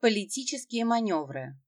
Политические маневры.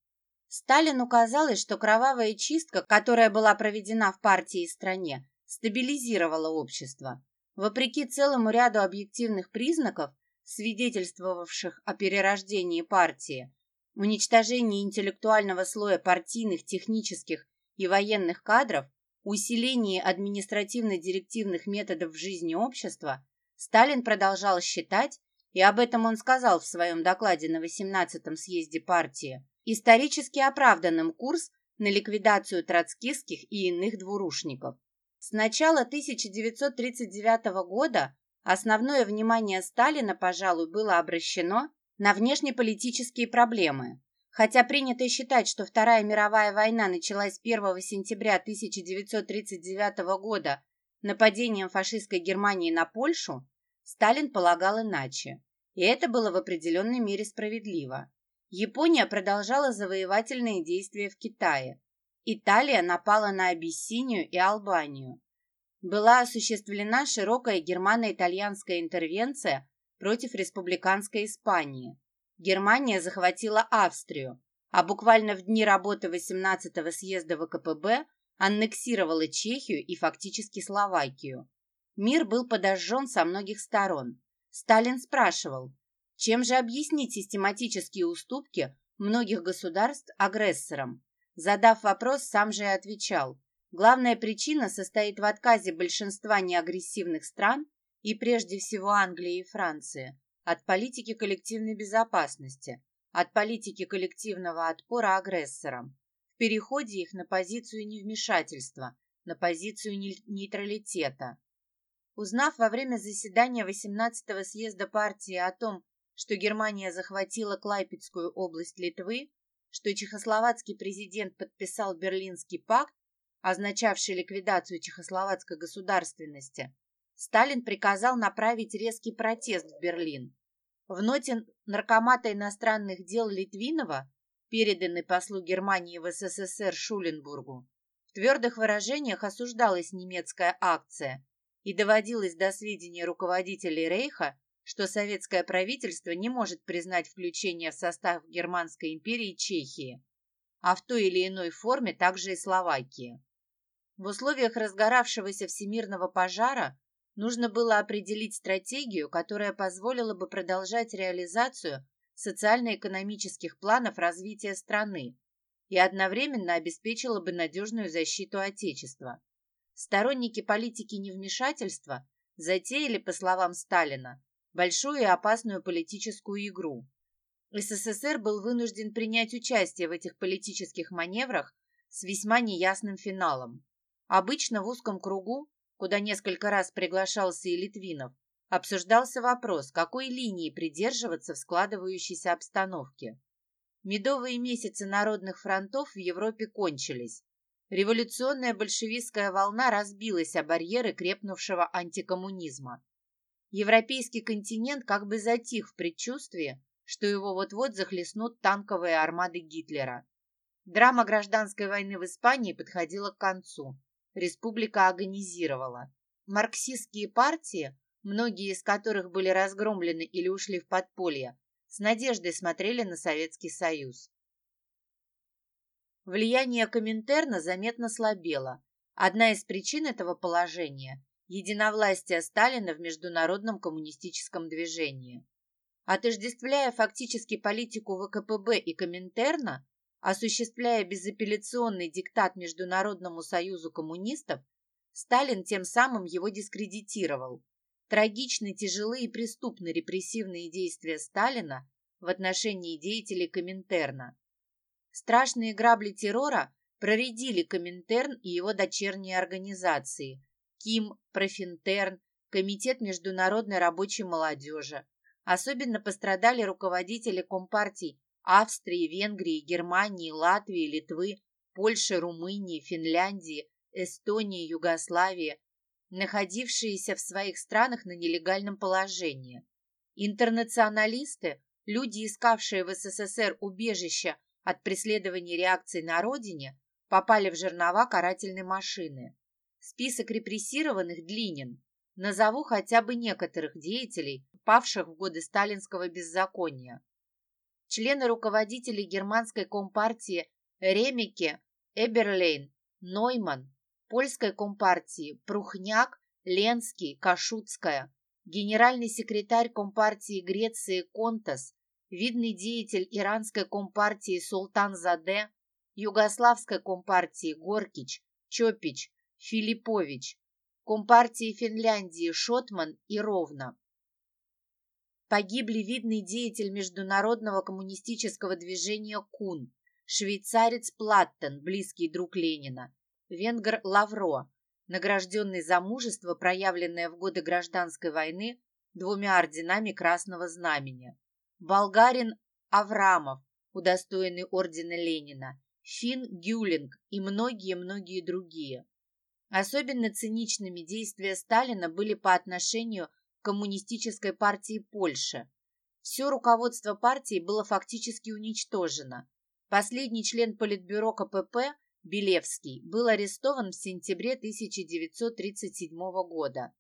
Сталину казалось, что кровавая чистка, которая была проведена в партии и стране, стабилизировала общество. Вопреки целому ряду объективных признаков, свидетельствовавших о перерождении партии, уничтожении интеллектуального слоя партийных, технических и военных кадров, усилении административно-директивных методов в жизни общества, Сталин продолжал считать, и об этом он сказал в своем докладе на 18-м съезде партии, исторически оправданным курс на ликвидацию троцкистских и иных двурушников. С начала 1939 года основное внимание Сталина, пожалуй, было обращено на внешнеполитические проблемы. Хотя принято считать, что Вторая мировая война началась 1 сентября 1939 года нападением фашистской Германии на Польшу, Сталин полагал иначе. И это было в определенной мере справедливо. Япония продолжала завоевательные действия в Китае. Италия напала на Абиссинию и Албанию. Была осуществлена широкая германо-итальянская интервенция против республиканской Испании. Германия захватила Австрию, а буквально в дни работы 18-го съезда ВКПБ аннексировала Чехию и фактически Словакию. Мир был подожжен со многих сторон. Сталин спрашивал, чем же объяснить систематические уступки многих государств агрессорам? Задав вопрос, сам же и отвечал. Главная причина состоит в отказе большинства неагрессивных стран и прежде всего Англии и Франции от политики коллективной безопасности, от политики коллективного отпора агрессорам, в переходе их на позицию невмешательства, на позицию нейтралитета. Узнав во время заседания 18-го съезда партии о том, что Германия захватила Клайпецкую область Литвы, что чехословацкий президент подписал Берлинский пакт, означавший ликвидацию чехословацкой государственности, Сталин приказал направить резкий протест в Берлин. В ноте наркомата иностранных дел Литвинова, переданной послу Германии в СССР Шуленбургу, в твердых выражениях осуждалась немецкая акция и доводилось до сведения руководителей Рейха, что советское правительство не может признать включение в состав Германской империи Чехии, а в той или иной форме также и Словакии. В условиях разгоравшегося всемирного пожара нужно было определить стратегию, которая позволила бы продолжать реализацию социально-экономических планов развития страны и одновременно обеспечила бы надежную защиту Отечества. Сторонники политики невмешательства затеяли, по словам Сталина, большую и опасную политическую игру. СССР был вынужден принять участие в этих политических маневрах с весьма неясным финалом. Обычно в узком кругу, куда несколько раз приглашался и Литвинов, обсуждался вопрос, какой линии придерживаться в складывающейся обстановке. Медовые месяцы народных фронтов в Европе кончились. Революционная большевистская волна разбилась о барьеры крепнувшего антикоммунизма. Европейский континент как бы затих в предчувствии, что его вот-вот захлестнут танковые армады Гитлера. Драма гражданской войны в Испании подходила к концу. Республика агонизировала. Марксистские партии, многие из которых были разгромлены или ушли в подполье, с надеждой смотрели на Советский Союз. Влияние Коминтерна заметно слабело. Одна из причин этого положения – единовластие Сталина в международном коммунистическом движении. Отождествляя фактически политику ВКПБ и Коминтерна, осуществляя безапелляционный диктат Международному союзу коммунистов, Сталин тем самым его дискредитировал. Трагичны, тяжелые и преступны репрессивные действия Сталина в отношении деятелей Коминтерна. Страшные грабли террора проредили Коминтерн и его дочерние организации КИМ, Профинтерн, Комитет международной рабочей молодежи. Особенно пострадали руководители компартий Австрии, Венгрии, Германии, Латвии, Литвы, Польши, Румынии, Финляндии, Эстонии, Югославии, находившиеся в своих странах на нелегальном положении. Интернационалисты, люди, искавшие в СССР убежища от преследования реакций на родине попали в жернова карательной машины. Список репрессированных длинен. Назову хотя бы некоторых деятелей, павших в годы сталинского беззакония. члены руководителей германской компартии Ремике, Эберлейн, Нойман, польской компартии Прухняк, Ленский, Кашутская, генеральный секретарь компартии Греции Контас, видный деятель иранской компартии Султан Заде, югославской компартии Горкич, Чопич, Филиппович, компартии Финляндии Шотман и Ровно. Погибли видный деятель международного коммунистического движения Кун, швейцарец Платтен, близкий друг Ленина, венгр Лавро, награжденный за мужество, проявленное в годы гражданской войны двумя орденами Красного Знамени, болгарин Аврамов, удостоенный ордена Ленина, Фин Гюлинг и многие-многие другие. Особенно циничными действия Сталина были по отношению к Коммунистической партии Польши. Все руководство партии было фактически уничтожено. Последний член Политбюро КПП Белевский был арестован в сентябре 1937 года.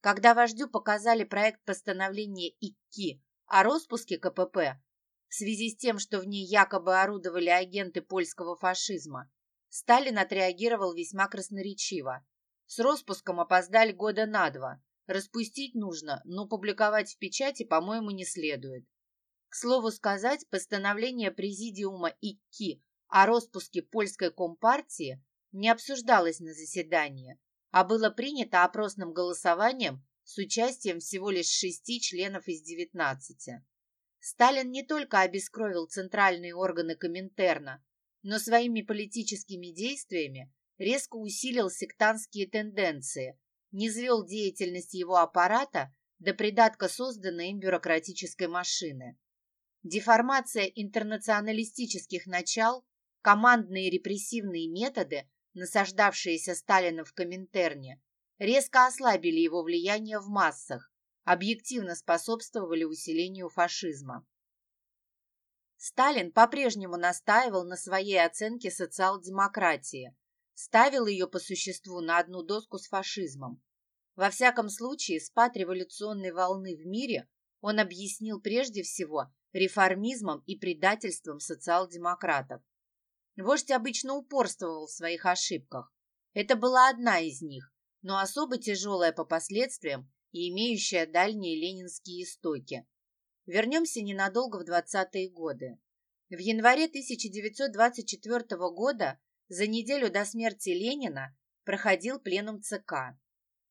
Когда вождю показали проект постановления ИККИ о распуске КПП в связи с тем, что в ней якобы орудовали агенты польского фашизма, Сталин отреагировал весьма красноречиво. С распуском опоздали года на два. Распустить нужно, но публиковать в печати, по-моему, не следует. К слову сказать, постановление Президиума ИККИ о распуске польской компартии не обсуждалось на заседании, а было принято опросным голосованием с участием всего лишь шести членов из девятнадцати. Сталин не только обескровил центральные органы Коминтерна, но своими политическими действиями резко усилил сектантские тенденции, низвел деятельность его аппарата до придатка созданной им бюрократической машины. Деформация интернационалистических начал Командные репрессивные методы, насаждавшиеся Сталином в Коминтерне, резко ослабили его влияние в массах, объективно способствовали усилению фашизма. Сталин по-прежнему настаивал на своей оценке социал-демократии, ставил ее по существу на одну доску с фашизмом. Во всяком случае, спад революционной волны в мире он объяснил прежде всего реформизмом и предательством социал-демократов. Вождь обычно упорствовал в своих ошибках. Это была одна из них, но особо тяжелая по последствиям и имеющая дальние ленинские истоки. Вернемся ненадолго в 20-е годы. В январе 1924 года, за неделю до смерти Ленина, проходил пленум ЦК.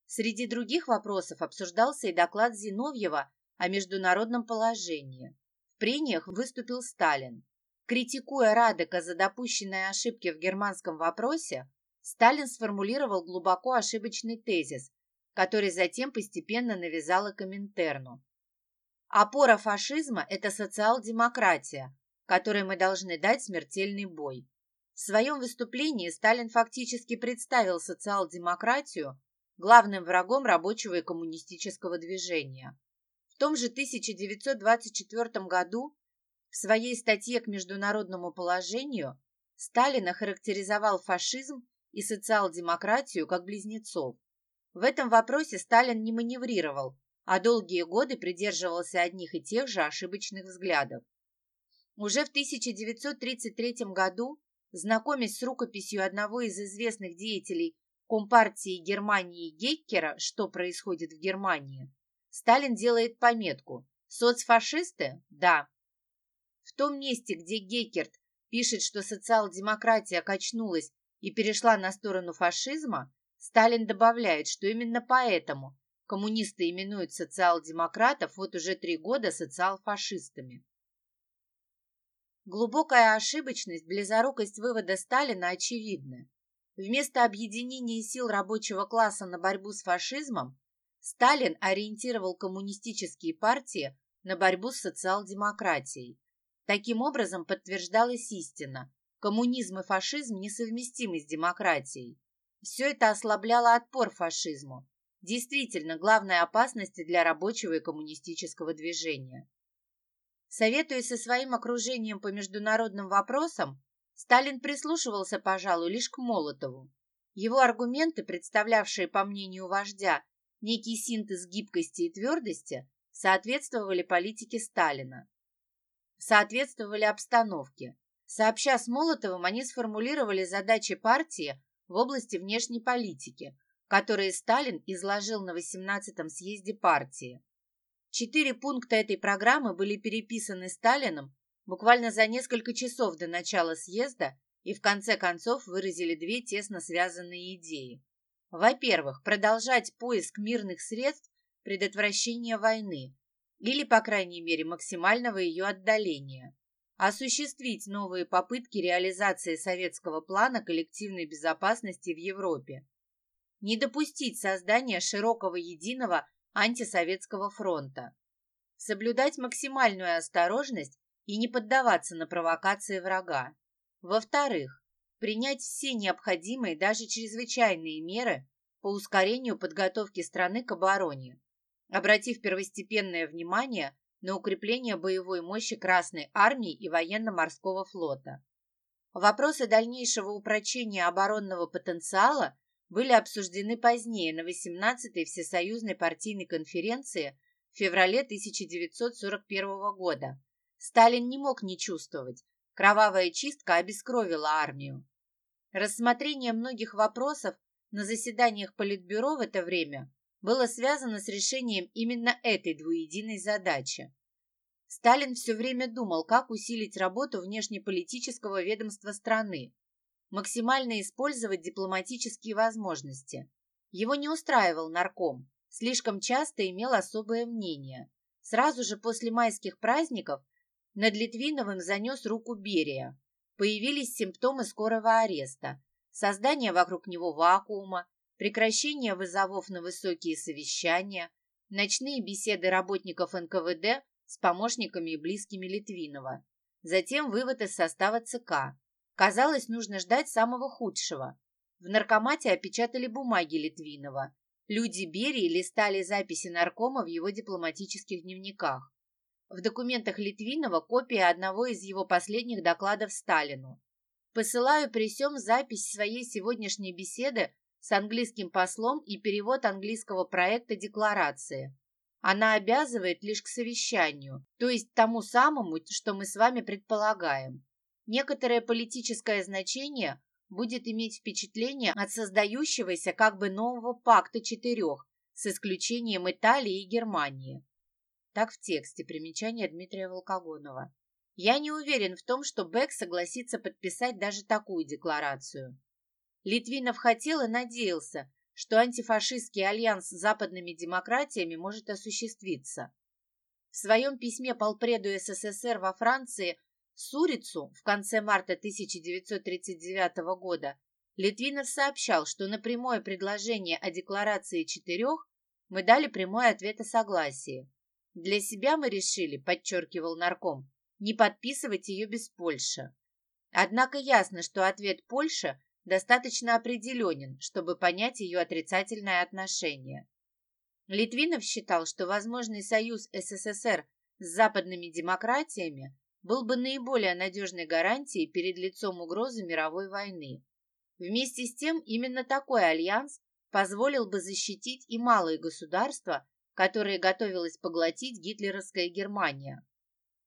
Среди других вопросов обсуждался и доклад Зиновьева о международном положении. В прениях выступил Сталин. Критикуя Радека за допущенные ошибки в германском вопросе, Сталин сформулировал глубоко ошибочный тезис, который затем постепенно навязала Коминтерну. Опора фашизма – это социал-демократия, которой мы должны дать смертельный бой. В своем выступлении Сталин фактически представил социал-демократию главным врагом рабочего и коммунистического движения. В том же 1924 году в своей статье к международному положению Сталин охарактеризовал фашизм и социал-демократию как близнецов. В этом вопросе Сталин не маневрировал, а долгие годы придерживался одних и тех же ошибочных взглядов. Уже в 1933 году, знакомясь с рукописью одного из известных деятелей Компартии Германии Геккера «Что происходит в Германии», Сталин делает пометку «Соцфашисты? Да, в том месте, где Геккерт пишет, что социал-демократия качнулась и перешла на сторону фашизма, Сталин добавляет, что именно поэтому коммунисты именуют социал-демократов вот уже три года социал-фашистами. Глубокая ошибочность, близорукость вывода Сталина очевидны. Вместо объединения сил рабочего класса на борьбу с фашизмом Сталин ориентировал коммунистические партии на борьбу с социал-демократией. Таким образом подтверждалась истина. Коммунизм и фашизм несовместимы с демократией. Все это ослабляло отпор фашизму. Действительно, главной опасности для рабочего и коммунистического движения. Советуясь со своим окружением по международным вопросам, Сталин прислушивался, пожалуй, лишь к Молотову. Его аргументы, представлявшие, по мнению вождя, некий синтез гибкости и твердости, соответствовали политике Сталина. соответствовали обстановке. Сообща с Молотовым, они сформулировали задачи партии в области внешней политики, которые Сталин изложил на 18-м съезде партии. Четыре пункта этой программы были переписаны Сталином буквально за несколько часов до начала съезда и в конце концов выразили две тесно связанные идеи. Во-первых, продолжать поиск мирных средств предотвращения войны или, по крайней мере, максимального ее отдаления. Осуществить новые попытки реализации советского плана коллективной безопасности в Европе. Не допустить создания широкого единого антисоветского фронта. Соблюдать максимальную осторожность и не поддаваться на провокации врага. Во-вторых, принять все необходимые, даже чрезвычайные меры по ускорению подготовки страны к обороне, обратив первостепенное внимание на укрепление боевой мощи Красной Армии и военно-морского флота. Вопросы дальнейшего упрочения оборонного потенциала были обсуждены позднее на 18-й Всесоюзной партийной конференции в феврале 1941 года. Сталин не мог не чувствовать, Кровавая чистка обескровила армию. Рассмотрение многих вопросов на заседаниях Политбюро в это время было связано с решением именно этой двуединой задачи. Сталин все время думал, как усилить работу внешнеполитического ведомства страны, максимально использовать дипломатические возможности. Его не устраивал нарком, слишком часто имел особое мнение. Сразу же после майских праздников над Литвиновым занес руку Берия. Появились симптомы скорого ареста, создание вокруг него вакуума, прекращение вызовов на высокие совещания, ночные беседы работников НКВД с помощниками и близкими Литвинова. Затем вывод из состава ЦК. Казалось, нужно ждать самого худшего. В наркомате опечатали бумаги Литвинова. Люди Берии листали записи наркома в его дипломатических дневниках. В документах Литвинова копия одного из его последних докладов Сталину. Посылаю при всем запись своей сегодняшней беседы с английским послом и перевод английского проекта декларации. Она обязывает лишь к совещанию, то есть тому самому, что мы с вами предполагаем. Некоторое политическое значение будет иметь впечатление от создающегося как бы нового пакта четырех, с исключением Италии и Германии. Так в тексте примечания Дмитрия Волкогонова. Я не уверен в том, что Бек согласится подписать даже такую декларацию. Литвинов хотел и надеялся, что антифашистский альянс с западными демократиями может осуществиться. В своем письме полпреду СССР во Франции Сурицу в конце марта 1939 года Литвинов сообщал, что на прямое предложение о декларации четырех мы дали прямой ответ о согласии. Для себя мы решили, подчеркивал нарком, не подписывать ее без Польши. Однако ясно, что ответ Польши достаточно определенен, чтобы понять ее отрицательное отношение. Литвинов считал, что возможный союз СССР с западными демократиями был бы наиболее надежной гарантией перед лицом угрозы мировой войны. Вместе с тем, именно такой альянс позволил бы защитить и малые государства которые готовилась поглотить гитлеровская Германия.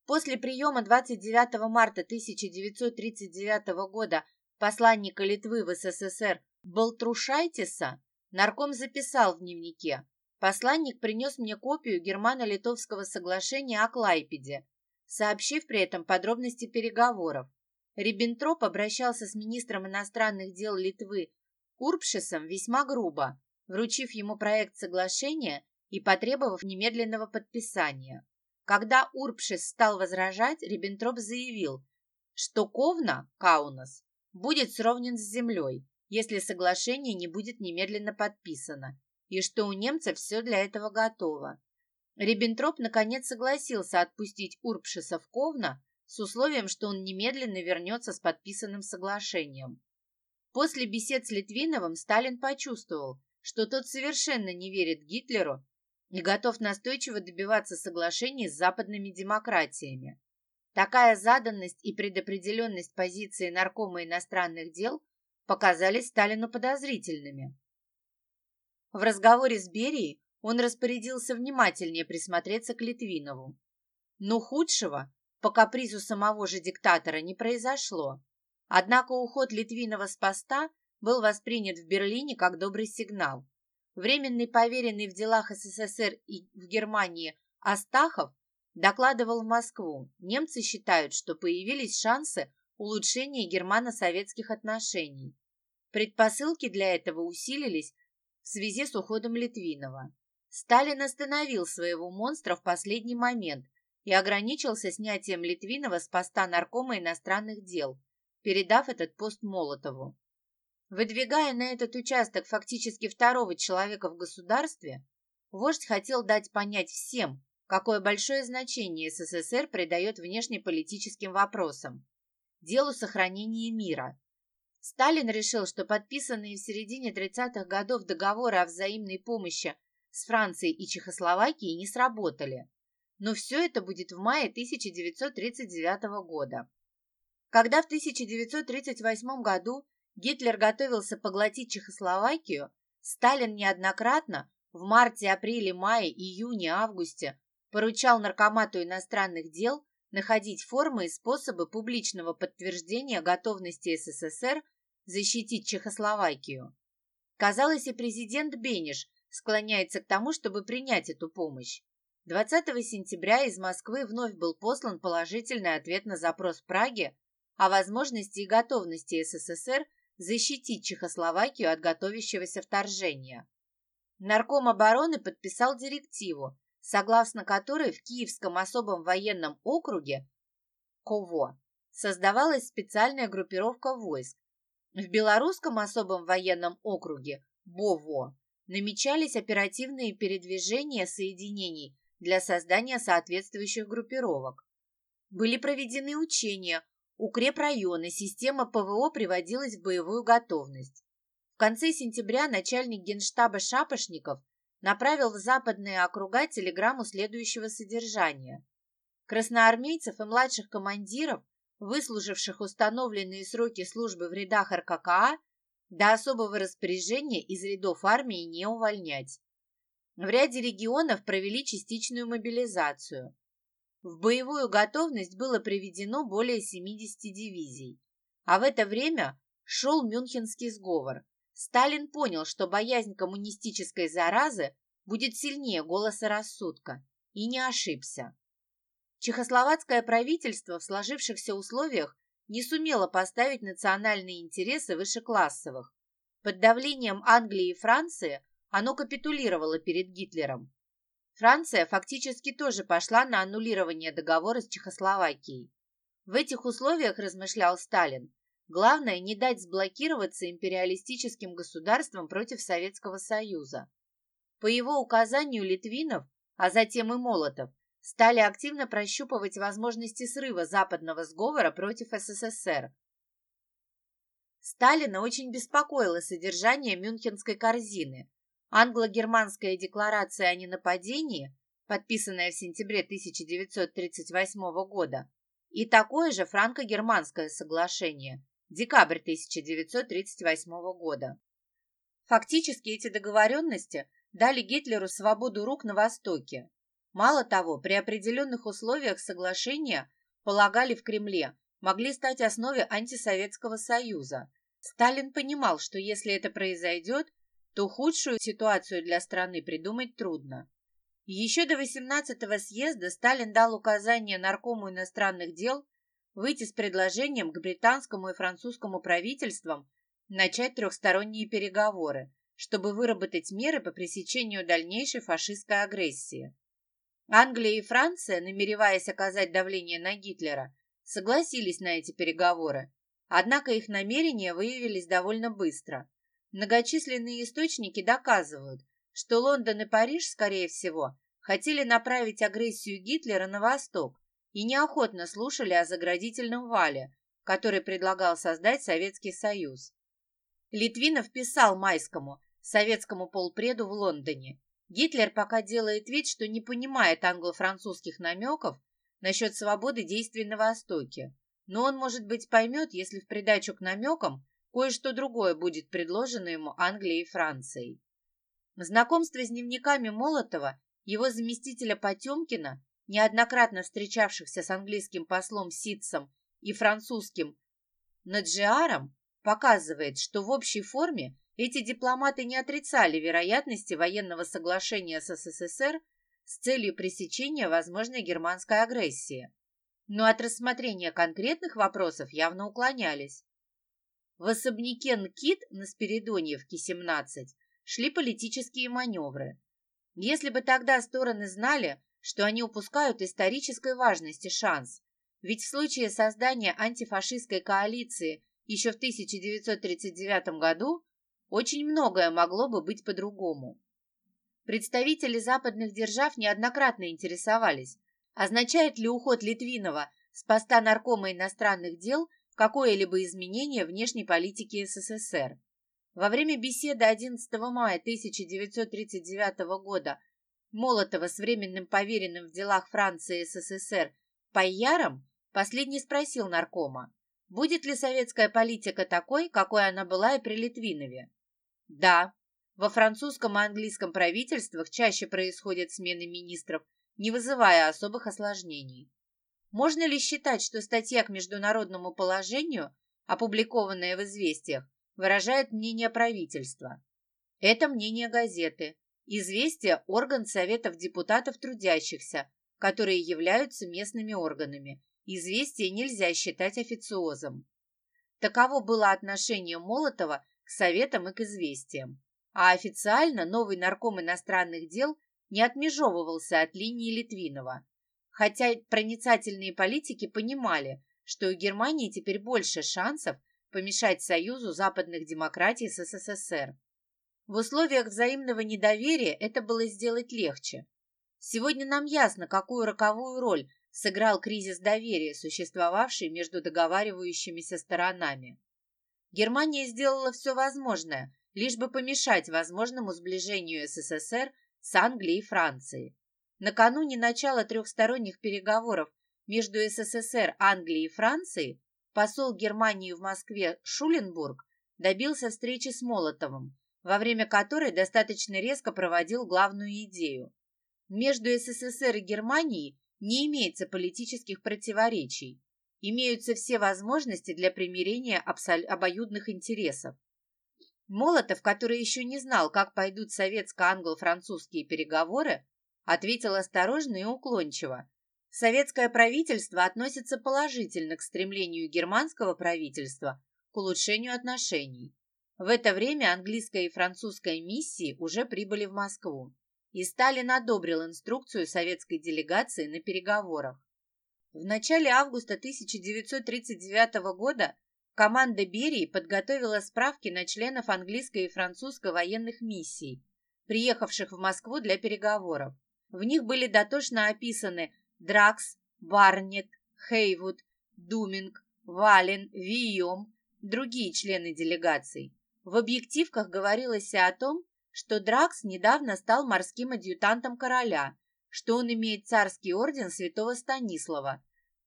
После приема 29 марта 1939 года посланника Литвы в СССР Балтрушайтиса нарком записал в дневнике «Посланник принес мне копию германо-литовского соглашения о Клайпеде, сообщив при этом подробности переговоров. Риббентроп обращался с министром иностранных дел Литвы Урбшесом весьма грубо, вручив ему проект соглашения и потребовав немедленного подписания. Когда Урбшис стал возражать, Риббентроп заявил, что Ковна, Каунас, будет сровнен с землей, если соглашение не будет немедленно подписано, и что у немцев все для этого готово. Риббентроп наконец согласился отпустить Урбшиса в с условием, что он немедленно вернется с подписанным соглашением. После бесед с Литвиновым Сталин почувствовал, что тот совершенно не верит Гитлеру и готов настойчиво добиваться соглашений с западными демократиями. Такая заданность и предопределенность позиции наркома иностранных дел показались Сталину подозрительными. В разговоре с Берией он распорядился внимательнее присмотреться к Литвинову. Но худшего, по капризу самого же диктатора не произошло. Однако уход Литвинова с поста был воспринят в Берлине как добрый сигнал. Временный поверенный в делах СССР и в Германии Астахов докладывал в Москву. Немцы считают, что появились шансы улучшения германо-советских отношений. Предпосылки для этого усилились в связи с уходом Литвинова. Сталин остановил своего монстра в последний момент и ограничился снятием Литвинова с поста наркома иностранных дел, передав этот пост Молотову. Выдвигая на этот участок фактически второго человека в государстве, вождь хотел дать понять всем, какое большое значение СССР придает внешнеполитическим вопросам, делу сохранения мира. Сталин решил, что подписанные в середине 30-х годов договоры о взаимной помощи с Францией и Чехословакией не сработали. Но все это будет в мае 1939 года. Когда в 1938 году Гитлер готовился поглотить Чехословакию, Сталин неоднократно в марте, апреле, мае, июне, августе поручал Наркомату иностранных дел находить формы и способы публичного подтверждения готовности СССР защитить Чехословакию. Казалось, и президент Бениш склоняется к тому, чтобы принять эту помощь. 20 сентября из Москвы вновь был послан положительный ответ на запрос Праги о возможности и готовности СССР защитить Чехословакию от готовящегося вторжения. Нарком обороны подписал директиву, согласно которой в Киевском особом военном округе КОВО создавалась специальная группировка войск. В Белорусском особом военном округе БОВО намечались оперативные передвижения соединений для создания соответствующих группировок. Были проведены учения укрепрайоны, система ПВО приводилась в боевую готовность. В конце сентября начальник генштаба Шапошников направил в западные округа телеграмму следующего содержания. Красноармейцев и младших командиров, выслуживших установленные сроки службы в рядах РККА, до особого распоряжения из рядов армии не увольнять. В ряде регионов провели частичную мобилизацию. В боевую готовность было приведено более 70 дивизий. А в это время шел Мюнхенский сговор. Сталин понял, что боязнь коммунистической заразы будет сильнее голоса рассудка, и не ошибся. Чехословацкое правительство в сложившихся условиях не сумело поставить национальные интересы выше классовых. Под давлением Англии и Франции оно капитулировало перед Гитлером. Франция фактически тоже пошла на аннулирование договора с Чехословакией. В этих условиях, размышлял Сталин, главное не дать сблокироваться империалистическим государствам против Советского Союза. По его указанию Литвинов, а затем и Молотов, стали активно прощупывать возможности срыва западного сговора против СССР. Сталина очень беспокоило содержание Мюнхенской корзины, Англо-германская декларация о ненападении, подписанная в сентябре 1938 года, и такое же франко-германское соглашение, декабрь 1938 года. Фактически эти договоренности дали Гитлеру свободу рук на Востоке. Мало того, при определенных условиях соглашения, полагали в Кремле, могли стать основой антисоветского союза. Сталин понимал, что если это произойдет, то худшую ситуацию для страны придумать трудно. Еще до 18-го съезда Сталин дал указание Наркому иностранных дел выйти с предложением к британскому и французскому правительствам начать трехсторонние переговоры, чтобы выработать меры по пресечению дальнейшей фашистской агрессии. Англия и Франция, намереваясь оказать давление на Гитлера, согласились на эти переговоры, однако их намерения выявились довольно быстро. Многочисленные источники доказывают, что Лондон и Париж, скорее всего, хотели направить агрессию Гитлера на восток и неохотно слушали о заградительном вале, который предлагал создать Советский Союз. Литвинов писал Майскому, советскому полпреду в Лондоне. Гитлер пока делает вид, что не понимает англо-французских намеков насчет свободы действий на Востоке. Но он, может быть, поймет, если в придачу к намекам Кое-что другое будет предложено ему Англией и Францией. Знакомство с дневниками Молотова, его заместителя Потемкина, неоднократно встречавшихся с английским послом Ситцем и французским Наджиаром, показывает, что в общей форме эти дипломаты не отрицали вероятности военного соглашения с СССР с целью пресечения возможной германской агрессии, но от рассмотрения конкретных вопросов явно уклонялись. В особняке Нкит на Спиридоньевке, 17, шли политические маневры. Если бы тогда стороны знали, что они упускают исторической важности шанс, ведь в случае создания антифашистской коалиции еще в 1939 году очень многое могло бы быть по-другому. Представители западных держав неоднократно интересовались, означает ли уход Литвинова с поста наркома иностранных дел какое-либо изменение внешней политики СССР. Во время беседы 11 мая 1939 года Молотова с временным поверенным в делах Франции и СССР Пайяром последний спросил наркома, будет ли советская политика такой, какой она была и при Литвинове. Да, во французском и английском правительствах чаще происходят смены министров, не вызывая особых осложнений. Можно ли считать, что статья к международному положению, опубликованная в «Известиях», выражает мнение правительства? Это мнение газеты. «Известия» – орган Советов депутатов трудящихся, которые являются местными органами. «Известия» нельзя считать официозом. Таково было отношение Молотова к Советам и к «Известиям» а официально новый нарком иностранных дел не отмежевывался от линии Литвинова. Хотя проницательные политики понимали, что у Германии теперь больше шансов помешать союзу западных демократий с СССР. В условиях взаимного недоверия это было сделать легче. Сегодня нам ясно, какую роковую роль сыграл кризис доверия, существовавший между договаривающимися сторонами. Германия сделала все возможное, лишь бы помешать возможному сближению СССР с Англией и Францией. Накануне начала трехсторонних переговоров между СССР, Англией и Францией посол Германии в Москве Шуленбург добился встречи с Молотовым, во время которой достаточно резко проводил главную идею. Между СССР и Германией не имеется политических противоречий, имеются все возможности для примирения обоюдных интересов. Молотов, который еще не знал, как пойдут советско-англо-французские переговоры, ответил осторожно и уклончиво. Советское правительство относится положительно к стремлению германского правительства к улучшению отношений. В это время английская и французская миссии уже прибыли в Москву, и Сталин одобрил инструкцию советской делегации на переговорах. В начале августа 1939 года Команда Берии подготовила справки на членов английской и французской военных миссий, приехавших в Москву для переговоров. В них были дотошно описаны Дракс, Барнет, Хейвуд, Думинг, Вален, Вийом, другие члены делегаций. В объективках говорилось о том, что Дракс недавно стал морским адъютантом короля, что он имеет царский орден святого Станислава,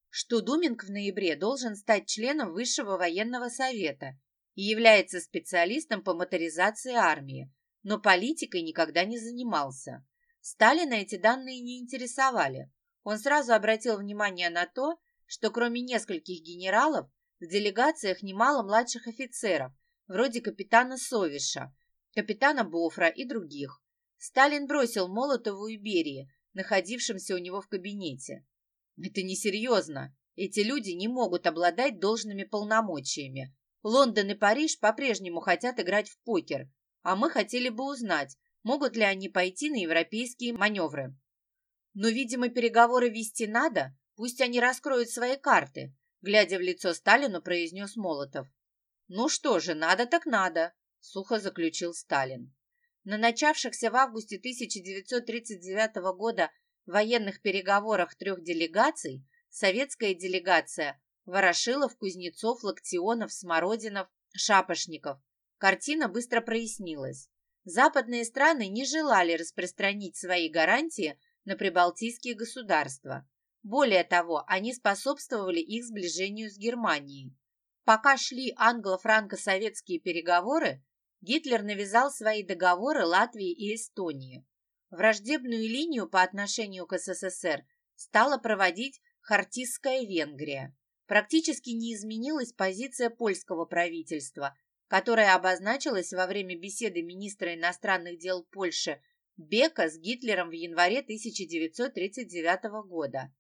что Думинг в ноябре должен стать членом Высшего военного совета и является специалистом по моторизации армии, но политикой никогда не занимался. Сталина эти данные не интересовали. Он сразу обратил внимание на то, что кроме нескольких генералов в делегациях немало младших офицеров, вроде капитана Совиша, капитана Бофра и других. Сталин бросил Молотову и Берии, находившимся у него в кабинете. Это несерьезно. Эти люди не могут обладать должными полномочиями. Лондон и Париж по-прежнему хотят играть в покер, а мы хотели бы узнать, могут ли они пойти на европейские маневры. Но, видимо, переговоры вести надо, пусть они раскроют свои карты, глядя в лицо Сталину, произнес Молотов. Ну что же, надо так надо, сухо заключил Сталин. На начавшихся в августе 1939 года военных переговорах трех делегаций советская делегация Ворошилов, Кузнецов, Локтионов, Смородинов, Шапошников. Картина быстро прояснилась. Западные страны не желали распространить свои гарантии на прибалтийские государства. Более того, они способствовали их сближению с Германией. Пока шли англо-франко-советские переговоры, Гитлер навязал свои договоры Латвии и Эстонии. Враждебную линию по отношению к СССР стала проводить Хартистская Венгрия. Практически не изменилась позиция польского правительства, которая обозначилась во время беседы министра иностранных дел Польши Бека с Гитлером в январе 1939 года.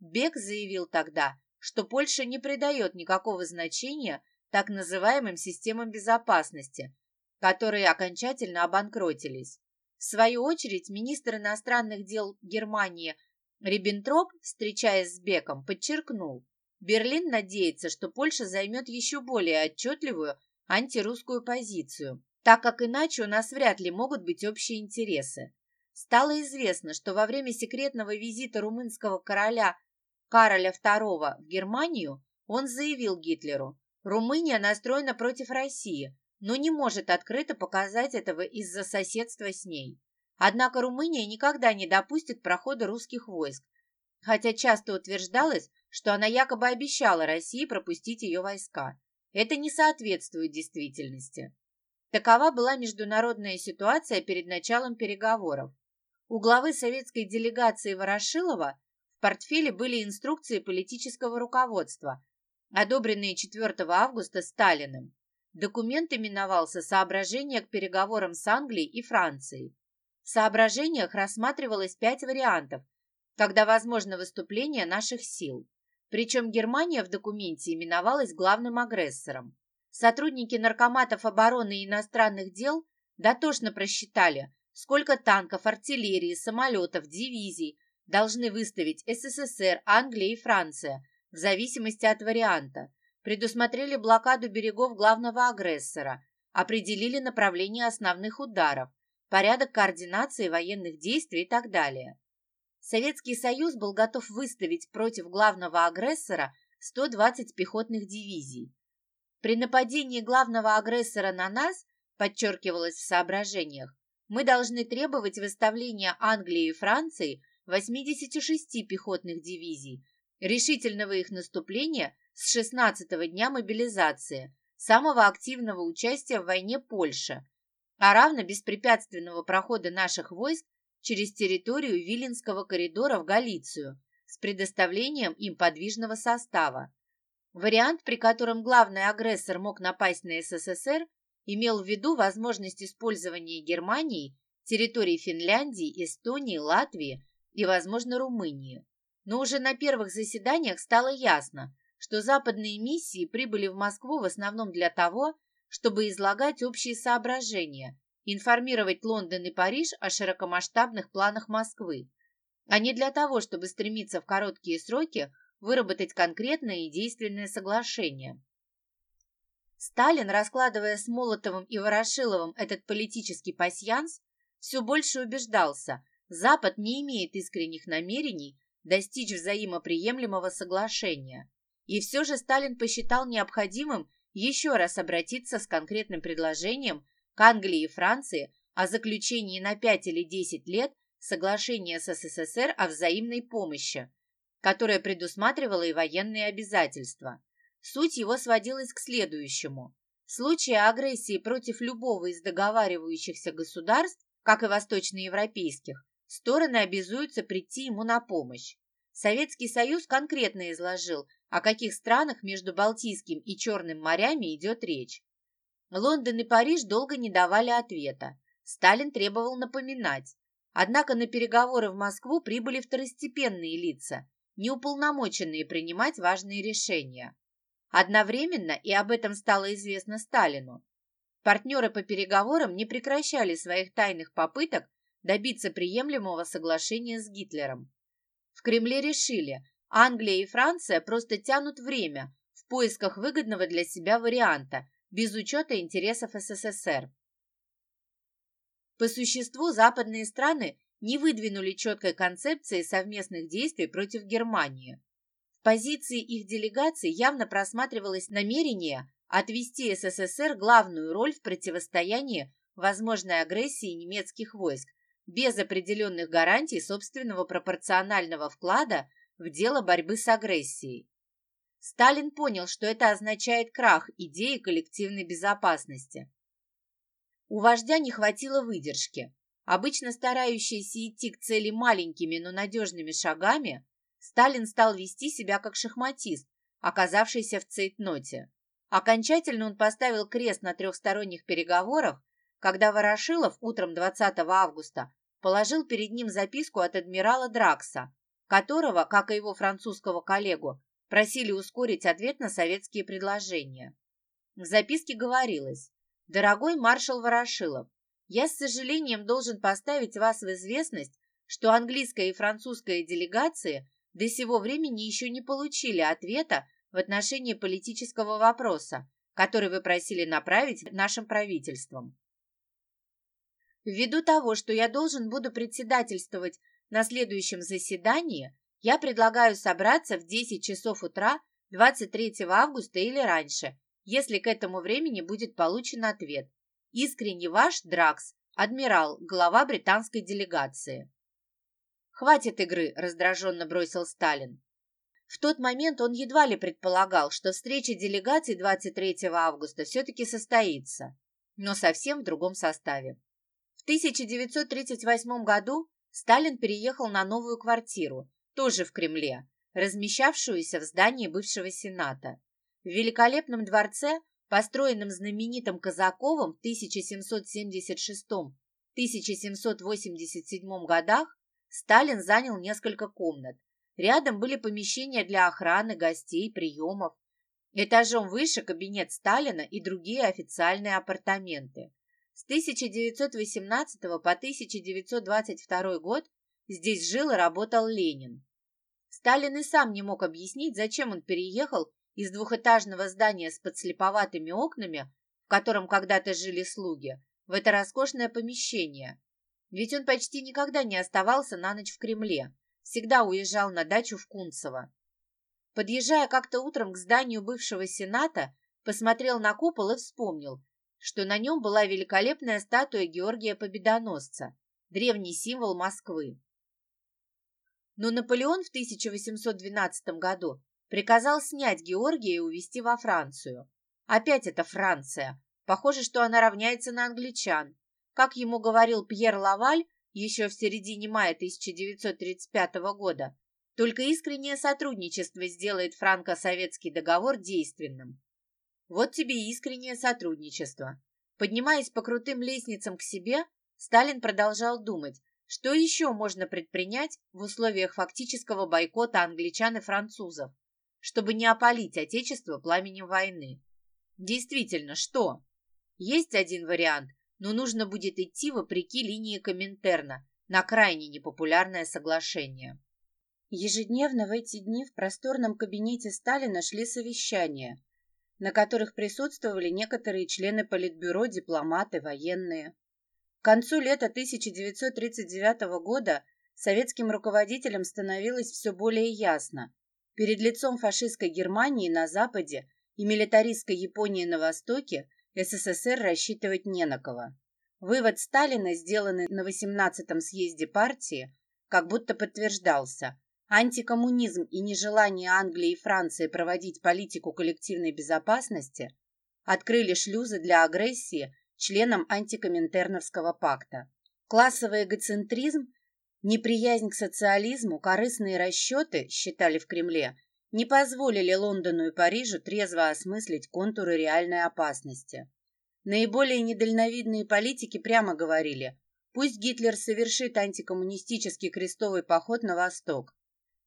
Бек заявил тогда, что Польша не придает никакого значения так называемым системам безопасности, которые окончательно обанкротились. В свою очередь, министр иностранных дел Германии Риббентроп, встречаясь с Беком, подчеркнул, Берлин надеется, что Польша займет еще более отчетливую антирусскую позицию, так как иначе у нас вряд ли могут быть общие интересы. Стало известно, что во время секретного визита румынского короля Кароля II в Германию он заявил Гитлеру, Румыния настроена против России, но не может открыто показать этого из-за соседства с ней. Однако Румыния никогда не допустит прохода русских войск, хотя часто утверждалось, что она якобы обещала России пропустить ее войска. Это не соответствует действительности. Такова была международная ситуация перед началом переговоров. У главы советской делегации Ворошилова портфеле были инструкции политического руководства, одобренные 4 августа Сталиным. Документ именовался «Соображения к переговорам с Англией и Францией». В соображениях рассматривалось пять вариантов, когда возможно выступление наших сил. Причем Германия в документе именовалась главным агрессором. Сотрудники наркоматов обороны и иностранных дел дотошно просчитали, сколько танков, артиллерии, самолетов, дивизий должны выставить СССР, Англия и Франция, в зависимости от варианта, предусмотрели блокаду берегов главного агрессора, определили направление основных ударов, порядок координации военных действий и так далее. Советский Союз был готов выставить против главного агрессора 120 пехотных дивизий. При нападении главного агрессора на нас, подчеркивалось в соображениях, мы должны требовать выставления Англии и Франции 86 пехотных дивизий, решительного их наступления с 16-го дня мобилизации, самого активного участия в войне Польши, а равно беспрепятственного прохода наших войск через территорию Виленского коридора в Галицию с предоставлением им подвижного состава. Вариант, при котором главный агрессор мог напасть на СССР, имел в виду возможность использования Германии территорий Финляндии, Эстонии, Латвии и, возможно, Румынии. Но уже на первых заседаниях стало ясно, что западные миссии прибыли в Москву в основном для того, чтобы излагать общие соображения, информировать Лондон и Париж о широкомасштабных планах Москвы, а не для того, чтобы стремиться в короткие сроки выработать конкретное и действенное соглашение. Сталин, раскладывая с Молотовым и Ворошиловым этот политический пасьянс, все больше убеждался, Запад не имеет искренних намерений достичь взаимоприемлемого соглашения. И все же Сталин посчитал необходимым еще раз обратиться с конкретным предложением к Англии и Франции о заключении на 5 или 10 лет соглашения с СССР о взаимной помощи, которое предусматривало и военные обязательства. Суть его сводилась к следующему. В случае агрессии против любого из договаривающихся государств, как и восточноевропейских, стороны обязуются прийти ему на помощь. Советский Союз конкретно изложил, о каких странах между Балтийским и Черным морями идет речь. Лондон и Париж долго не давали ответа. Сталин требовал напоминать. Однако на переговоры в Москву прибыли второстепенные лица, неуполномоченные принимать важные решения. Одновременно, и об этом стало известно Сталину, партнеры по переговорам не прекращали своих тайных попыток добиться приемлемого соглашения с Гитлером. В Кремле решили, Англия и Франция просто тянут время в поисках выгодного для себя варианта, без учета интересов СССР. По существу западные страны не выдвинули четкой концепции совместных действий против Германии. В позиции их делегаций явно просматривалось намерение отвести СССР главную роль в противостоянии возможной агрессии немецких войск без определенных гарантий собственного пропорционального вклада в дело борьбы с агрессией. Сталин понял, что это означает крах идеи коллективной безопасности. У вождя не хватило выдержки. Обычно старающийся идти к цели маленькими, но надежными шагами, Сталин стал вести себя как шахматист, оказавшийся в цейтноте. Окончательно он поставил крест на трехсторонних переговорах, когда Ворошилов утром 20 августа положил перед ним записку от адмирала Дракса, которого, как и его французского коллегу, просили ускорить ответ на советские предложения. В записке говорилось «Дорогой маршал Ворошилов, я с сожалением должен поставить вас в известность, что английская и французская делегации до сего времени еще не получили ответа в отношении политического вопроса, который вы просили направить нашим правительствам. Ввиду того, что я должен буду председательствовать на следующем заседании, я предлагаю собраться в 10 часов утра 23 августа или раньше, если к этому времени будет получен ответ. Искренне ваш Дракс, адмирал, глава британской делегации. «Хватит игры», – раздраженно бросил Сталин. В тот момент он едва ли предполагал, что встреча делегаций 23 августа все-таки состоится, но совсем в другом составе. В 1938 году Сталин переехал на новую квартиру, тоже в Кремле, размещавшуюся в здании бывшего Сената. В великолепном дворце, построенном знаменитым Казаковым в 1776-1787 годах, Сталин занял несколько комнат. Рядом были помещения для охраны, гостей, приемов. Этажом выше кабинет Сталина и другие официальные апартаменты. С 1918 по 1922 год здесь жил и работал Ленин. Сталин и сам не мог объяснить, зачем он переехал из двухэтажного здания с подслеповатыми окнами, в котором когда-то жили слуги, в это роскошное помещение. Ведь он почти никогда не оставался на ночь в Кремле, всегда уезжал на дачу в Кунцево. Подъезжая как-то утром к зданию бывшего Сената, посмотрел на купол и вспомнил, что на нем была великолепная статуя Георгия Победоносца, древний символ Москвы. Но Наполеон в 1812 году приказал снять Георгия и увезти во Францию. Опять это Франция. Похоже, что она равняется на англичан. Как ему говорил Пьер Лаваль еще в середине мая 1935 года, только искреннее сотрудничество сделает франко-советский договор действенным. Вот тебе и искреннее сотрудничество. Поднимаясь по крутым лестницам к себе, Сталин продолжал думать, что еще можно предпринять в условиях фактического бойкота англичан и французов, чтобы не опалить Отечество пламенем войны. Действительно, что? Есть один вариант, но нужно будет идти вопреки линии Коминтерна на крайне непопулярное соглашение. Ежедневно в эти дни в просторном кабинете Сталина шли совещания, на которых присутствовали некоторые члены Политбюро, дипломаты, военные. К концу лета 1939 года советским руководителям становилось все более ясно. Перед лицом фашистской Германии на Западе и милитаристской Японии на Востоке СССР рассчитывать не на кого. Вывод Сталина, сделанный на 18-м съезде партии, как будто подтверждался. Антикоммунизм и нежелание Англии и Франции проводить политику коллективной безопасности открыли шлюзы для агрессии членам антикоминтерновского пакта. Классовый эгоцентризм, неприязнь к социализму, корыстные расчеты, считали в Кремле, не позволили Лондону и Парижу трезво осмыслить контуры реальной опасности. Наиболее недальновидные политики прямо говорили, пусть Гитлер совершит антикоммунистический крестовый поход на восток,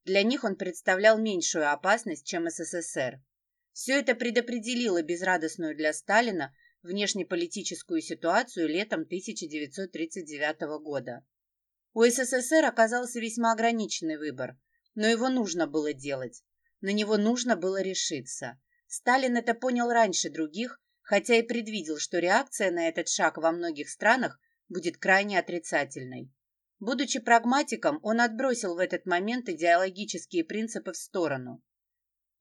для них он представлял меньшую опасность, чем СССР. Все это предопределило безрадостную для Сталина внешнеполитическую ситуацию летом 1939 года. У СССР оказался весьма ограниченный выбор, но его нужно было делать. На него нужно было решиться. Сталин это понял раньше других, хотя и предвидел, что реакция на этот шаг во многих странах будет крайне отрицательной. Будучи прагматиком, он отбросил в этот момент идеологические принципы в сторону.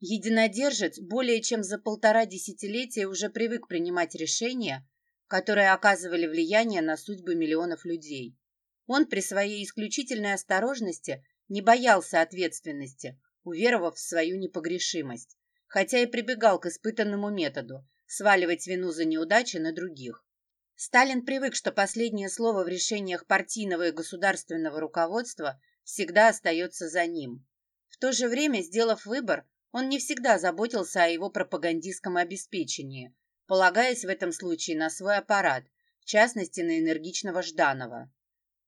Единодержец более чем за полтора десятилетия уже привык принимать решения, которые оказывали влияние на судьбы миллионов людей. Он при своей исключительной осторожности не боялся ответственности, уверовав в свою непогрешимость, хотя и прибегал к испытанному методу – сваливать вину за неудачи на других. Сталин привык, что последнее слово в решениях партийного и государственного руководства всегда остается за ним. В то же время, сделав выбор, он не всегда заботился о его пропагандистском обеспечении, полагаясь в этом случае на свой аппарат, в частности, на энергичного Жданова.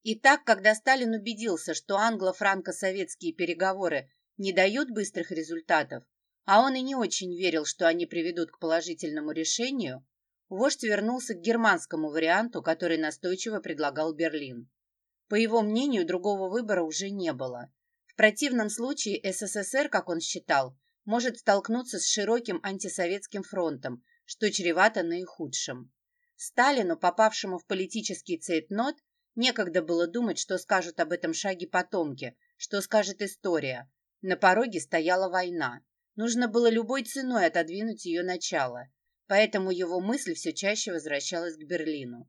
И так, когда Сталин убедился, что англо-франко-советские переговоры не дают быстрых результатов, а он и не очень верил, что они приведут к положительному решению, вождь вернулся к германскому варианту, который настойчиво предлагал Берлин. По его мнению, другого выбора уже не было. В противном случае СССР, как он считал, может столкнуться с широким антисоветским фронтом, что чревато наихудшим. Сталину, попавшему в политический цейтнот, некогда было думать, что скажут об этом шаге потомки, что скажет история. На пороге стояла война. Нужно было любой ценой отодвинуть ее начало, поэтому его мысль все чаще возвращалась к Берлину.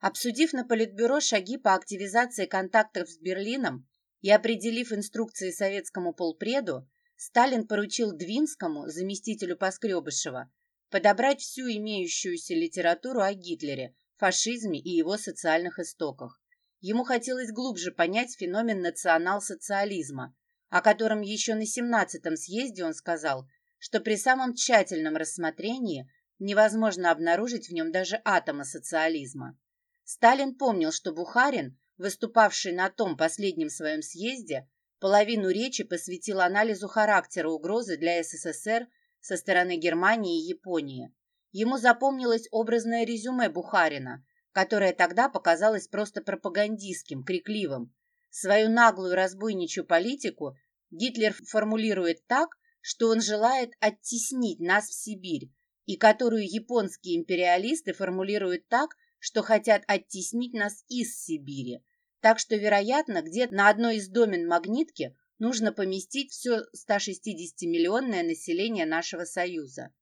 Обсудив на Политбюро шаги по активизации контактов с Берлином и определив инструкции советскому полпреду, Сталин поручил Двинскому, заместителю Поскребышева, подобрать всю имеющуюся литературу о Гитлере, фашизме и его социальных истоках. Ему хотелось глубже понять феномен национал-социализма, о котором еще на 17-м съезде он сказал, что при самом тщательном рассмотрении невозможно обнаружить в нем даже атома социализма. Сталин помнил, что Бухарин, выступавший на том последнем своем съезде, половину речи посвятил анализу характера угрозы для СССР со стороны Германии и Японии. Ему запомнилось образное резюме Бухарина, которое тогда показалось просто пропагандистским, крикливым. Свою наглую разбойничью политику Гитлер формулирует так, что он желает оттеснить нас в Сибирь, и которую японские империалисты формулируют так, что хотят оттеснить нас из Сибири. Так что, вероятно, где-то на одной из домен магнитки нужно поместить все 160-миллионное население нашего Союза.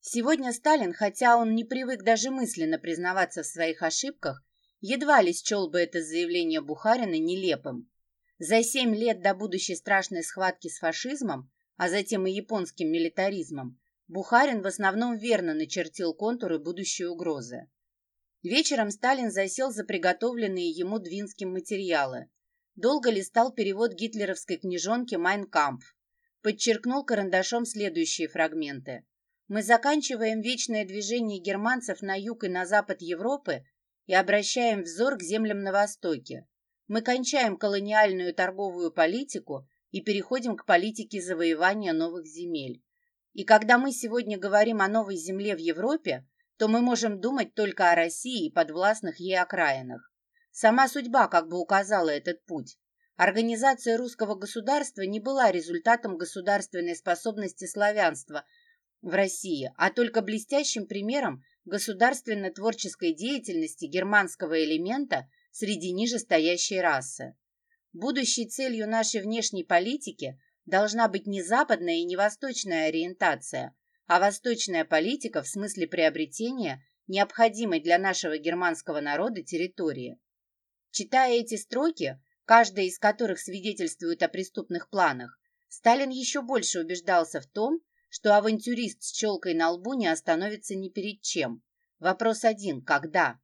Сегодня Сталин, хотя он не привык даже мысленно признаваться в своих ошибках, едва ли счел бы это заявление Бухарина нелепым. За семь лет до будущей страшной схватки с фашизмом, а затем и японским милитаризмом, Бухарин в основном верно начертил контуры будущей угрозы. Вечером Сталин засел за приготовленные ему Двинским материалы. Долго листал перевод гитлеровской книжонки «Майн кампф». Подчеркнул карандашом следующие фрагменты. «Мы заканчиваем вечное движение германцев на юг и на запад Европы и обращаем взор к землям на востоке. Мы кончаем колониальную торговую политику и переходим к политике завоевания новых земель. И когда мы сегодня говорим о новой земле в Европе, то мы можем думать только о России и подвластных ей окраинах. Сама судьба как бы указала этот путь. Организация русского государства не была результатом государственной способности славянства в России, а только блестящим примером государственно-творческой деятельности германского элемента среди нижестоящей расы. Будущей целью нашей внешней политики должна быть не западная и не восточная ориентация, а восточная политика в смысле приобретения необходимой для нашего германского народа территории. Читая эти строки, каждая из которых свидетельствует о преступных планах, Сталин еще больше убеждался в том, что авантюрист с челкой на лбу не остановится ни перед чем. Вопрос один – когда?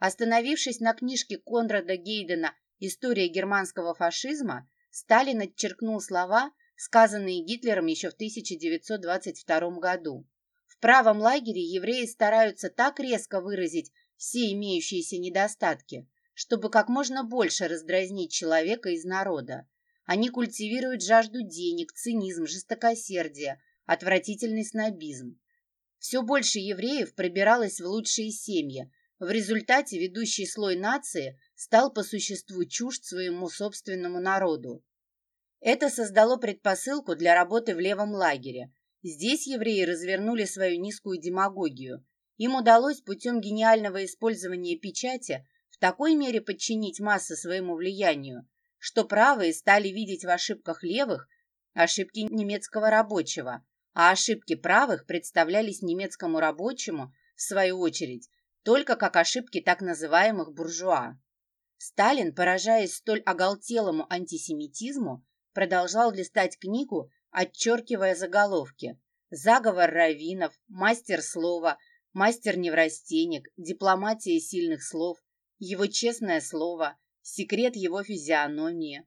Остановившись на книжке Конрада Гейдена «История германского фашизма», Сталин отчеркнул слова, сказанные Гитлером еще в 1922 году. В правом лагере евреи стараются так резко выразить все имеющиеся недостатки, чтобы как можно больше раздразнить человека из народа. Они культивируют жажду денег, цинизм, жестокосердие, отвратительный снобизм. Все больше евреев пробиралось в лучшие семьи. В результате ведущий слой нации стал по существу чужд своему собственному народу. Это создало предпосылку для работы в левом лагере. Здесь евреи развернули свою низкую демагогию. Им удалось путем гениального использования печати в такой мере подчинить массы своему влиянию, что правые стали видеть в ошибках левых ошибки немецкого рабочего, а ошибки правых представлялись немецкому рабочему, в свою очередь, только как ошибки так называемых буржуа. Сталин, поражаясь столь оголтелому антисемитизму, продолжал листать книгу, отчеркивая заголовки. Заговор раввинов, мастер слова, мастер-неврастенник, дипломатия сильных слов, его честное слово, секрет его физиономии.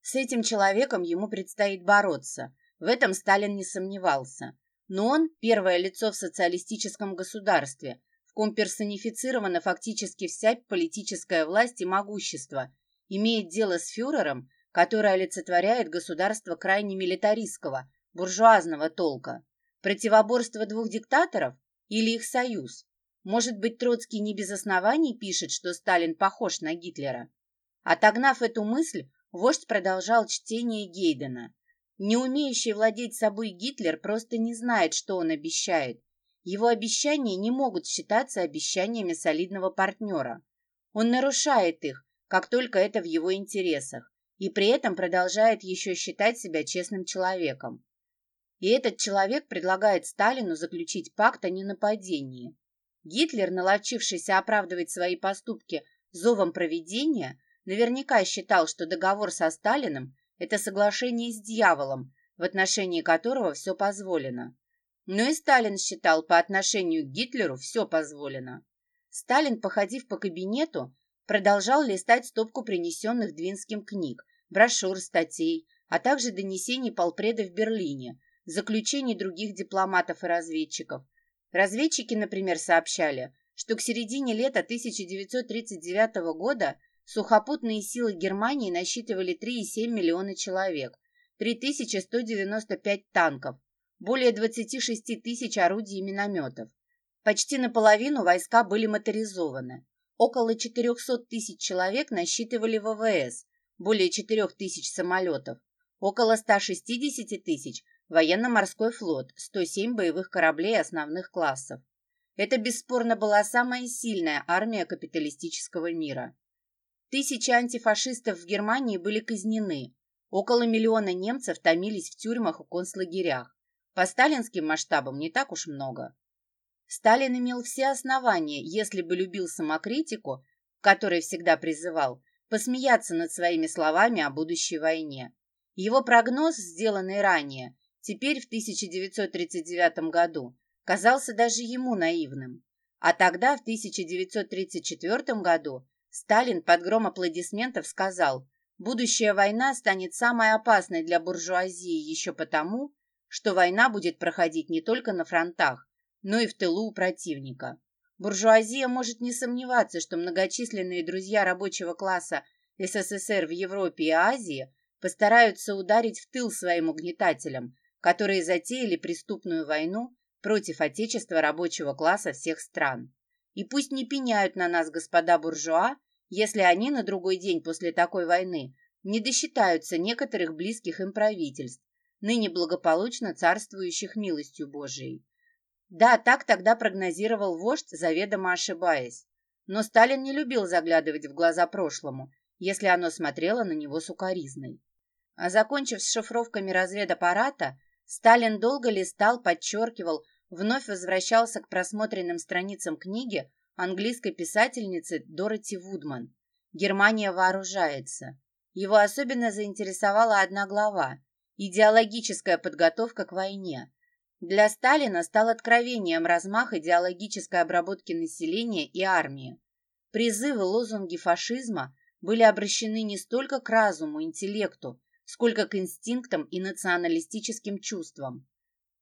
С этим человеком ему предстоит бороться. В этом Сталин не сомневался. Но он – первое лицо в социалистическом государстве, ком персонифицирована фактически вся политическая власть и могущество, имеет дело с фюрером, который олицетворяет государство крайне милитаристского, буржуазного толка. Противоборство двух диктаторов или их союз? Может быть, Троцкий не без оснований пишет, что Сталин похож на Гитлера? Отогнав эту мысль, вождь продолжал чтение Гейдена. Не умеющий владеть собой Гитлер просто не знает, что он обещает. Его обещания не могут считаться обещаниями солидного партнера. Он нарушает их, как только это в его интересах, и при этом продолжает еще считать себя честным человеком. И этот человек предлагает Сталину заключить пакт о ненападении. Гитлер, наловчившийся оправдывать свои поступки зовом проведения, наверняка считал, что договор со Сталиным это соглашение с дьяволом, в отношении которого все позволено. Но и Сталин считал, по отношению к Гитлеру все позволено. Сталин, походив по кабинету, продолжал листать стопку принесенных Двинским книг, брошюр, статей, а также донесений полпреда в Берлине, заключений других дипломатов и разведчиков. Разведчики, например, сообщали, что к середине лета 1939 года Сухопутные силы Германии насчитывали 3,7 миллиона человек, 3195 танков, более 26 тысяч орудий и минометов. Почти наполовину войска были моторизованы. Около 400 тысяч человек насчитывали ВВС, более 4 тысяч самолетов, около 160 тысяч военно-морской флот, 107 боевых кораблей основных классов. Это бесспорно была самая сильная армия капиталистического мира. Тысячи антифашистов в Германии были казнены. Около миллиона немцев томились в тюрьмах и концлагерях. По сталинским масштабам не так уж много. Сталин имел все основания, если бы любил самокритику, к которой всегда призывал, посмеяться над своими словами о будущей войне. Его прогноз, сделанный ранее, теперь в 1939 году, казался даже ему наивным. А тогда, в 1934 году, Сталин под гром аплодисментов сказал, будущая война станет самой опасной для буржуазии еще потому, что война будет проходить не только на фронтах, но и в тылу у противника. Буржуазия может не сомневаться, что многочисленные друзья рабочего класса СССР в Европе и Азии постараются ударить в тыл своим угнетателям, которые затеяли преступную войну против отечества рабочего класса всех стран. И пусть не пеняют на нас господа буржуа, если они на другой день после такой войны не досчитаются некоторых близких им правительств, ныне благополучно царствующих милостью Божией. Да, так тогда прогнозировал вождь, заведомо ошибаясь. Но Сталин не любил заглядывать в глаза прошлому, если оно смотрело на него сукоризной. А закончив с шифровками разведаппарата, Сталин долго листал, подчеркивал, вновь возвращался к просмотренным страницам книги, английской писательницы Дороти Вудман. Германия вооружается. Его особенно заинтересовала одна глава – идеологическая подготовка к войне. Для Сталина стал откровением размах идеологической обработки населения и армии. Призывы, лозунги фашизма были обращены не столько к разуму, интеллекту, сколько к инстинктам и националистическим чувствам.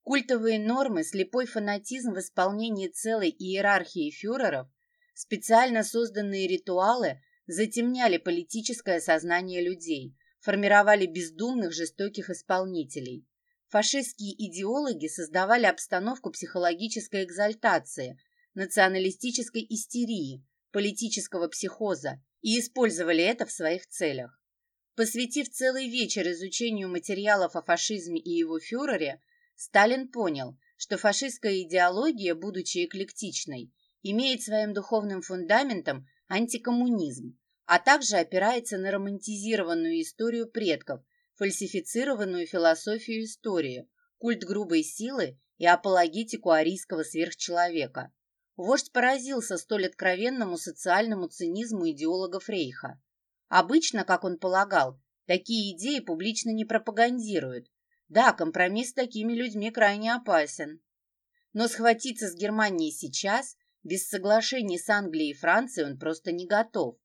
Культовые нормы, слепой фанатизм в исполнении целой иерархии фюреров, специально созданные ритуалы затемняли политическое сознание людей, формировали бездумных жестоких исполнителей. Фашистские идеологи создавали обстановку психологической экзальтации, националистической истерии, политического психоза и использовали это в своих целях. Посвятив целый вечер изучению материалов о фашизме и его фюрере, Сталин понял, что фашистская идеология, будучи эклектичной, имеет своим духовным фундаментом антикоммунизм, а также опирается на романтизированную историю предков, фальсифицированную философию истории, культ грубой силы и апологетику арийского сверхчеловека. Вождь поразился столь откровенному социальному цинизму идеологов Рейха. Обычно, как он полагал, такие идеи публично не пропагандируют, да, компромисс с такими людьми крайне опасен. Но схватиться с Германией сейчас, без соглашений с Англией и Францией, он просто не готов.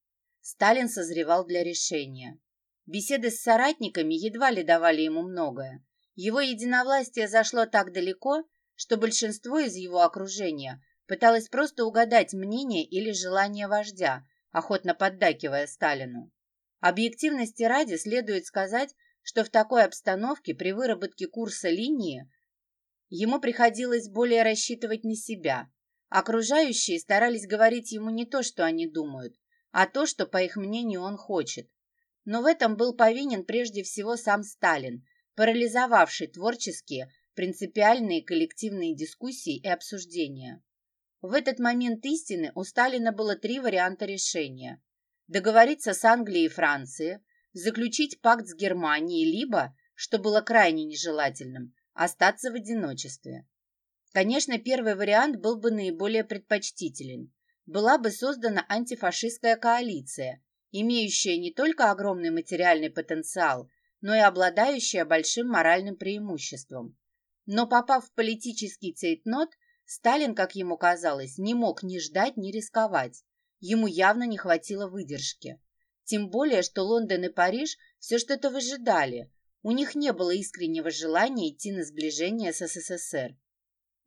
Сталин созревал для решения. Беседы с соратниками едва ли давали ему многое. Его единовластие зашло так далеко, что большинство из его окружения пыталось просто угадать мнение или желание вождя, охотно поддакивая Сталину. Объективности ради следует сказать, что в такой обстановке при выработке курса линии ему приходилось более рассчитывать на себя. Окружающие старались говорить ему не то, что они думают, а то, что, по их мнению, он хочет. Но в этом был повинен прежде всего сам Сталин, парализовавший творческие, принципиальные коллективные дискуссии и обсуждения. В этот момент истины у Сталина было три варианта решения. Договориться с Англией и Францией, заключить пакт с Германией, либо, что было крайне нежелательным, остаться в одиночестве. Конечно, первый вариант был бы наиболее предпочтителен. Была бы создана антифашистская коалиция, имеющая не только огромный материальный потенциал, но и обладающая большим моральным преимуществом. Но попав в политический цейтнот, Сталин, как ему казалось, не мог ни ждать, ни рисковать. Ему явно не хватило выдержки. Тем более, что Лондон и Париж все что-то выжидали. У них не было искреннего желания идти на сближение с СССР.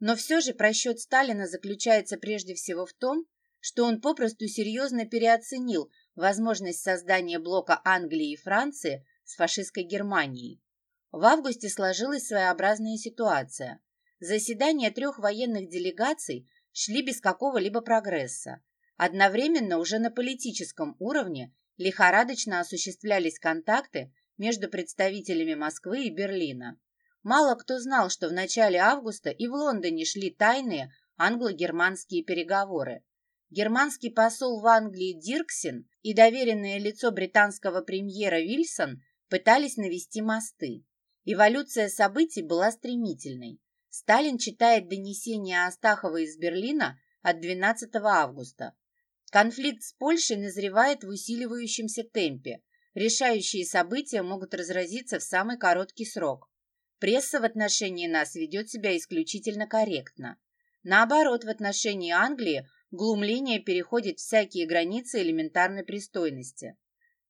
Но все же просчет Сталина заключается прежде всего в том, что он попросту серьезно переоценил возможность создания блока Англии и Франции с фашистской Германией. В августе сложилась своеобразная ситуация. Заседания трех военных делегаций шли без какого-либо прогресса. Одновременно уже на политическом уровне лихорадочно осуществлялись контакты между представителями Москвы и Берлина. Мало кто знал, что в начале августа и в Лондоне шли тайные англо-германские переговоры. Германский посол в Англии Дирксин и доверенное лицо британского премьера Вильсон пытались навести мосты. Эволюция событий была стремительной. Сталин читает донесение Астахова из Берлина от 12 августа. Конфликт с Польшей назревает в усиливающемся темпе. Решающие события могут разразиться в самый короткий срок. Пресса в отношении нас ведет себя исключительно корректно. Наоборот, в отношении Англии глумление переходит всякие границы элементарной пристойности.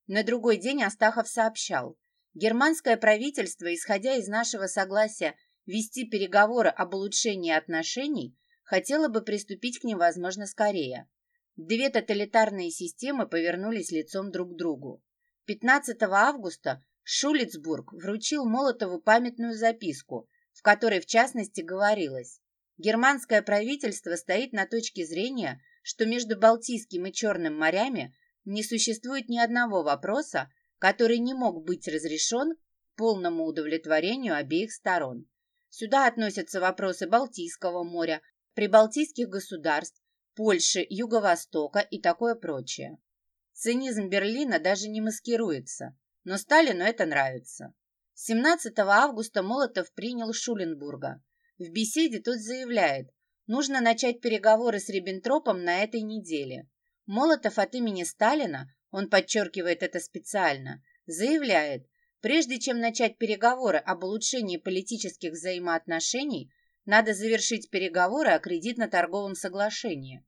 На другой день Астахов сообщал, германское правительство, исходя из нашего согласия вести переговоры об улучшении отношений, хотело бы приступить к ним, возможно, скорее. Две тоталитарные системы повернулись лицом друг к другу. 15 августа Шулицбург вручил Молотову памятную записку, в которой в частности говорилось «Германское правительство стоит на точке зрения, что между Балтийским и Черным морями не существует ни одного вопроса, который не мог быть разрешен полному удовлетворению обеих сторон. Сюда относятся вопросы Балтийского моря, прибалтийских государств, Польши, Юго-Востока и такое прочее. Цинизм Берлина даже не маскируется, но Сталину это нравится. 17 августа Молотов принял Шуленбурга. В беседе тот заявляет, нужно начать переговоры с Риббентропом на этой неделе. Молотов от имени Сталина, он подчеркивает это специально, заявляет, прежде чем начать переговоры об улучшении политических взаимоотношений, надо завершить переговоры о кредитно-торговом соглашении.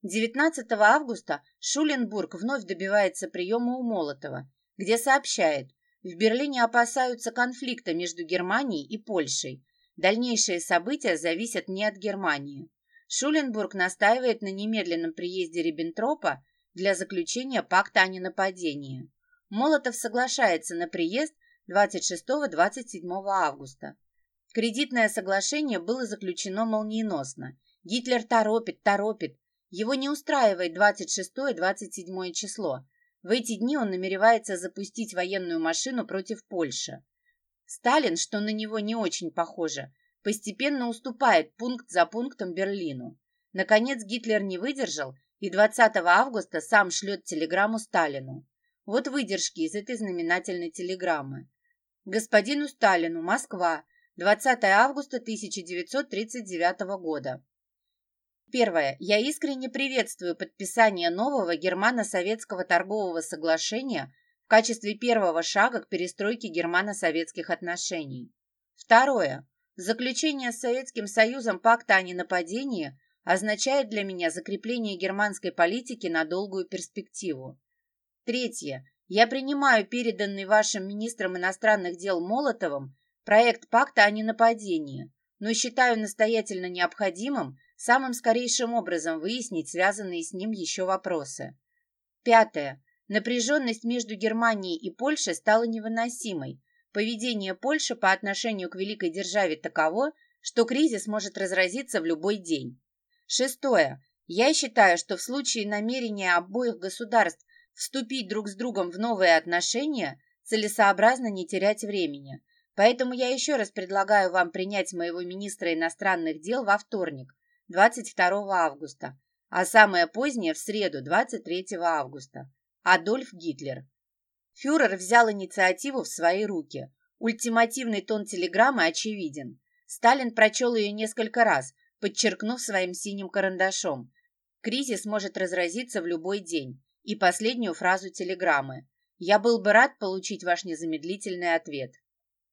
19 августа Шуленбург вновь добивается приема у Молотова, где сообщает, в Берлине опасаются конфликта между Германией и Польшей. Дальнейшие события зависят не от Германии. Шуленбург настаивает на немедленном приезде Риббентропа для заключения пакта о ненападении. Молотов соглашается на приезд 26-27 августа. Кредитное соглашение было заключено молниеносно. Гитлер торопит, торопит. Его не устраивает 26-27 число. В эти дни он намеревается запустить военную машину против Польши. Сталин, что на него не очень похоже, постепенно уступает пункт за пунктом Берлину. Наконец Гитлер не выдержал и 20 августа сам шлет телеграмму Сталину. Вот выдержки из этой знаменательной телеграммы. Господину Сталину, Москва, 20 августа 1939 года. Первое. Я искренне приветствую подписание нового германо-советского торгового соглашения качестве первого шага к перестройке германо-советских отношений. Второе. Заключение с Советским Союзом пакта о ненападении означает для меня закрепление германской политики на долгую перспективу. Третье. Я принимаю переданный вашим министром иностранных дел Молотовым проект пакта о ненападении, но считаю настоятельно необходимым самым скорейшим образом выяснить связанные с ним еще вопросы. Пятое. Напряженность между Германией и Польшей стала невыносимой. Поведение Польши по отношению к великой державе таково, что кризис может разразиться в любой день. Шестое. Я считаю, что в случае намерения обоих государств вступить друг с другом в новые отношения, целесообразно не терять времени. Поэтому я еще раз предлагаю вам принять моего министра иностранных дел во вторник, 22 августа, а самое позднее в среду, 23 августа. Адольф Гитлер. Фюрер взял инициативу в свои руки. Ультимативный тон телеграммы очевиден. Сталин прочел ее несколько раз, подчеркнув своим синим карандашом. Кризис может разразиться в любой день. И последнюю фразу телеграммы. Я был бы рад получить ваш незамедлительный ответ.